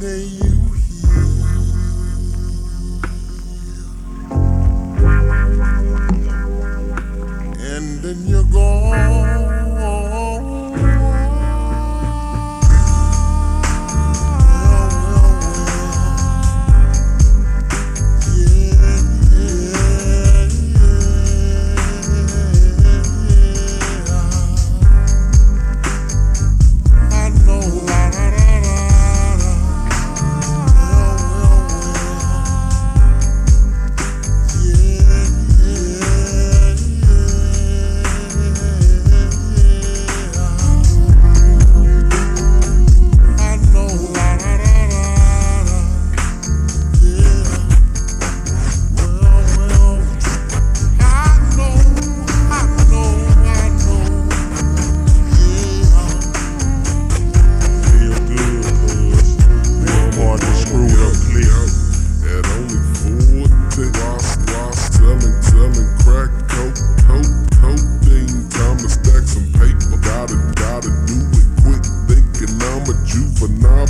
one day you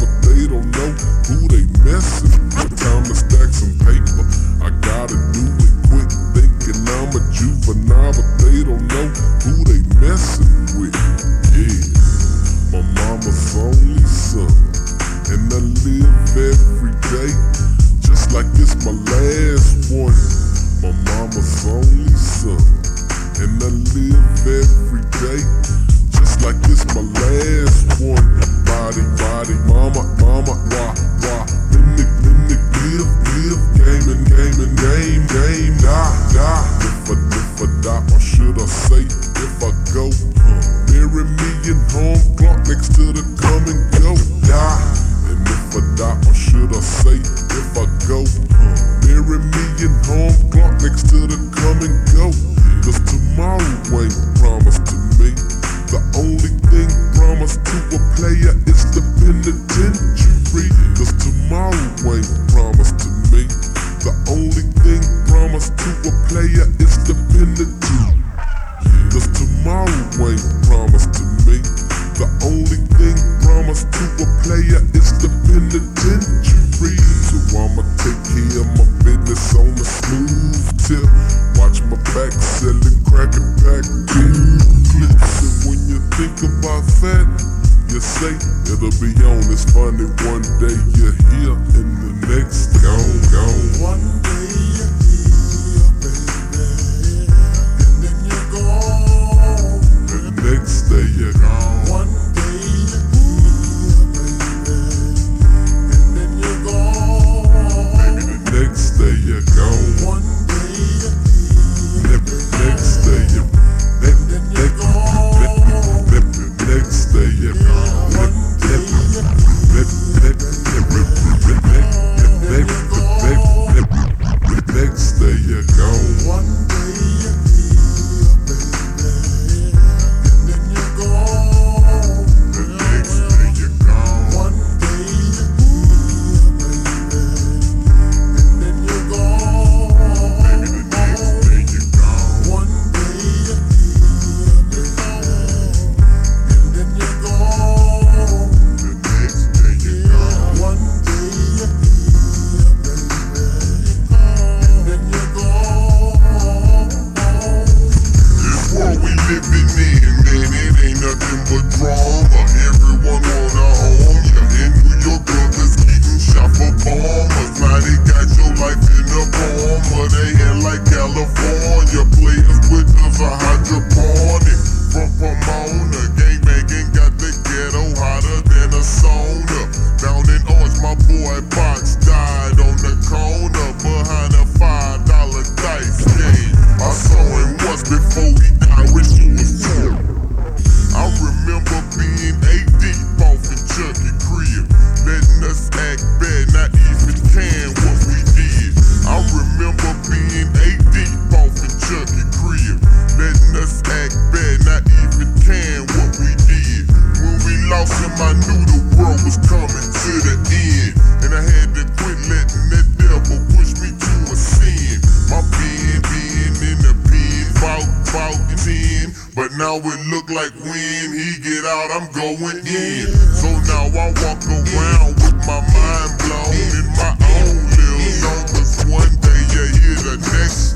but they don't know who they messing with. Time to stack some paper, I gotta do it quick. Thinking I'm a juvenile, but they don't know who they messing with. Yeah, my mama's only son, and I live every day just like it's my last one. My mama's only son, and I live every day. to a player, it's the penitentiary. So I'ma take care of my business on the smooth tip. Watch my back selling crack and pack clips. And when you think about that, you say it'll be on. It's funny one day you're here in the neighborhood. it look like when he get out, I'm going in. So now I walk around with my mind blown in my own little zone. Cause one day you hear the next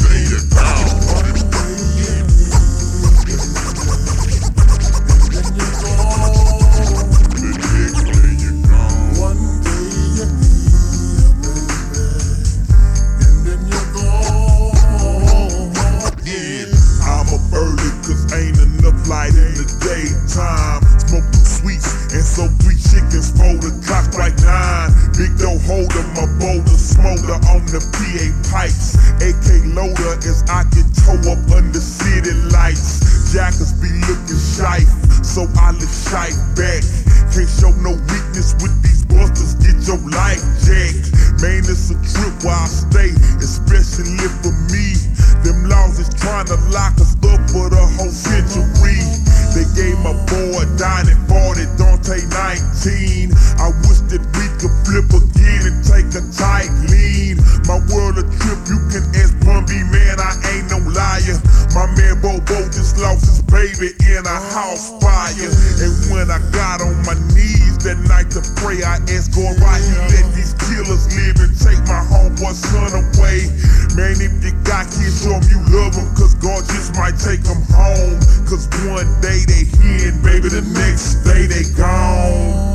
the PA pipes. AK loader as I get toe up under city lights. Jackers be looking shy, so I look shy back. Can't show no weakness with these busters, get your life jacked. Man, it's a trip where I stay, especially for me. Them laws is trying to lock us up for the whole century. Gave my boy down at 40, Dante 19. I wish that we could flip again and take a tight lean. My world a trip, you can ask Bumby, man, I ain't no liar. My man Bobo just lost his baby in a house fire. And when I got on my knees that night to pray, I asked God why he let these killers live and take my homeboy son away. Man, if you got kids, show 'em you love 'em, cause God just might take 'em home. Cause one day they weekend, baby, the next day they gone.